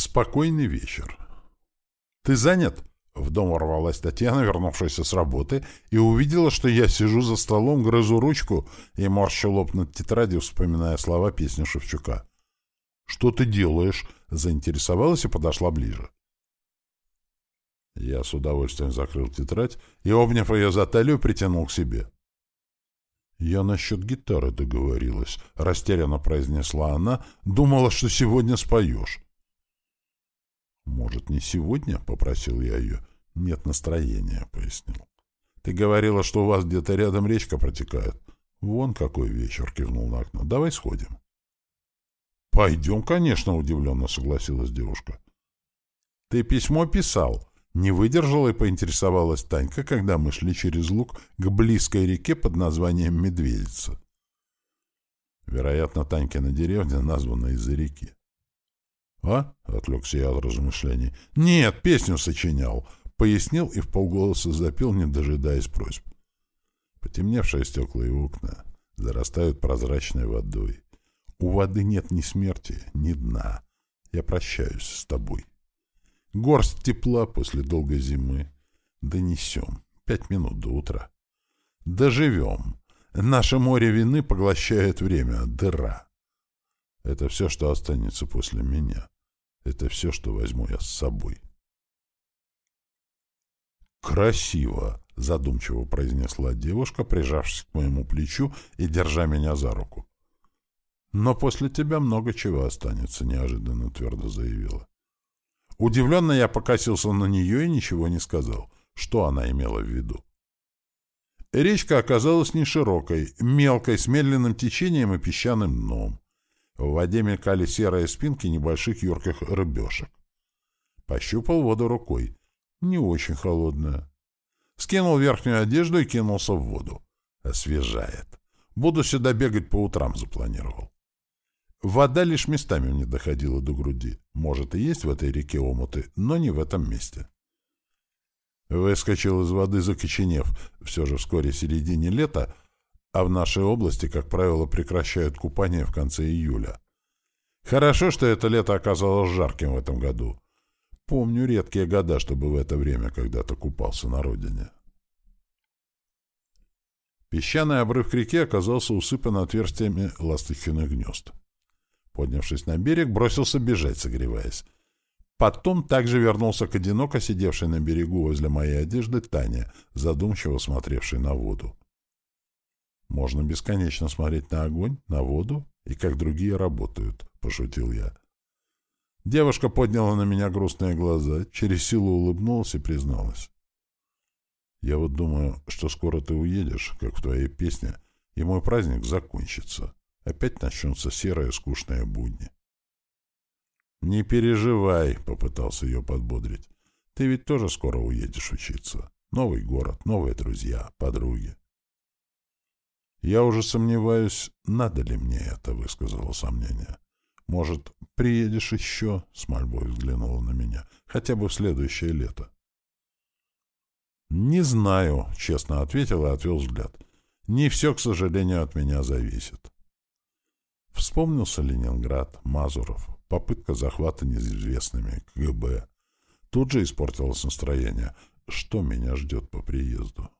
Спокойный вечер. «Ты занят?» В дом ворвалась Татьяна, вернувшаяся с работы, и увидела, что я сижу за столом, грызу ручку и морщу лоб над тетрадью, вспоминая слова песни Шевчука. «Что ты делаешь?» — заинтересовалась и подошла ближе. Я с удовольствием закрыл тетрадь и, обняв ее за талию, притянул к себе. «Я насчет гитары договорилась», — растерянно произнесла она. «Думала, что сегодня споешь». «Может, не сегодня?» — попросил я ее. «Нет настроения», — пояснил. «Ты говорила, что у вас где-то рядом речка протекает». «Вон какой вечер!» — кивнул на окно. «Давай сходим». «Пойдем, конечно», — удивленно согласилась девушка. «Ты письмо писал?» Не выдержала и поинтересовалась Танька, когда мы шли через луг к близкой реке под названием Медведица. Вероятно, Танькина деревня названа из-за реки. — А? — отвлекся я от размышлений. — Нет, песню сочинял, — пояснил и вполголоса запел, не дожидаясь просьб. Потемневшие стекла и окна зарастают прозрачной водой. У воды нет ни смерти, ни дна. Я прощаюсь с тобой. Горсть тепла после долгой зимы. Донесем. Пять минут до утра. Доживем. Наше море вины поглощает время. Дыра. Это все, что останется после меня. Это все, что возьму я с собой. «Красиво!» — задумчиво произнесла девушка, прижавшись к моему плечу и держа меня за руку. «Но после тебя много чего останется», — неожиданно твердо заявила. Удивленно я покосился на нее и ничего не сказал. Что она имела в виду? Речка оказалась не широкой, мелкой, с медленным течением и песчаным дном. В воде мелькали серые спинки небольших юрких рыбешек. Пощупал воду рукой. Не очень холодная. Скинул верхнюю одежду и кинулся в воду. Освежает. Буду сюда бегать по утрам, запланировал. Вода лишь местами мне доходила до груди. Может, и есть в этой реке омуты, но не в этом месте. Выскочил из воды, закоченев. Все же вскоре середине лета, а в нашей области, как правило, прекращают купание в конце июля. Хорошо, что это лето оказалось жарким в этом году. Помню редкие года, чтобы в это время когда-то купался на родине. Песчаный обрыв к реке оказался усыпан отверстиями ласточкиных гнезд. Поднявшись на берег, бросился бежать, согреваясь. Потом также вернулся к одиноко сидевшей на берегу возле моей одежды Тане, задумчиво смотревшей на воду. Можно бесконечно смотреть на огонь, на воду и как другие работают, — пошутил я. Девушка подняла на меня грустные глаза, через силу улыбнулась и призналась. Я вот думаю, что скоро ты уедешь, как в твоей песне, и мой праздник закончится. Опять начнутся серые скучные будни. «Не переживай», — попытался ее подбодрить. «Ты ведь тоже скоро уедешь учиться. Новый город, новые друзья, подруги». «Я уже сомневаюсь, надо ли мне это», — высказала сомнение. «Может, приедешь еще?» — с мольбой взглянула на меня. «Хотя бы в следующее лето». «Не знаю», — честно ответил и отвел взгляд. «Не все, к сожалению, от меня зависит». Вспомнился Ленинград, Мазуров, попытка захвата неизвестными, КГБ. Тут же испортилось настроение. Что меня ждет по приезду?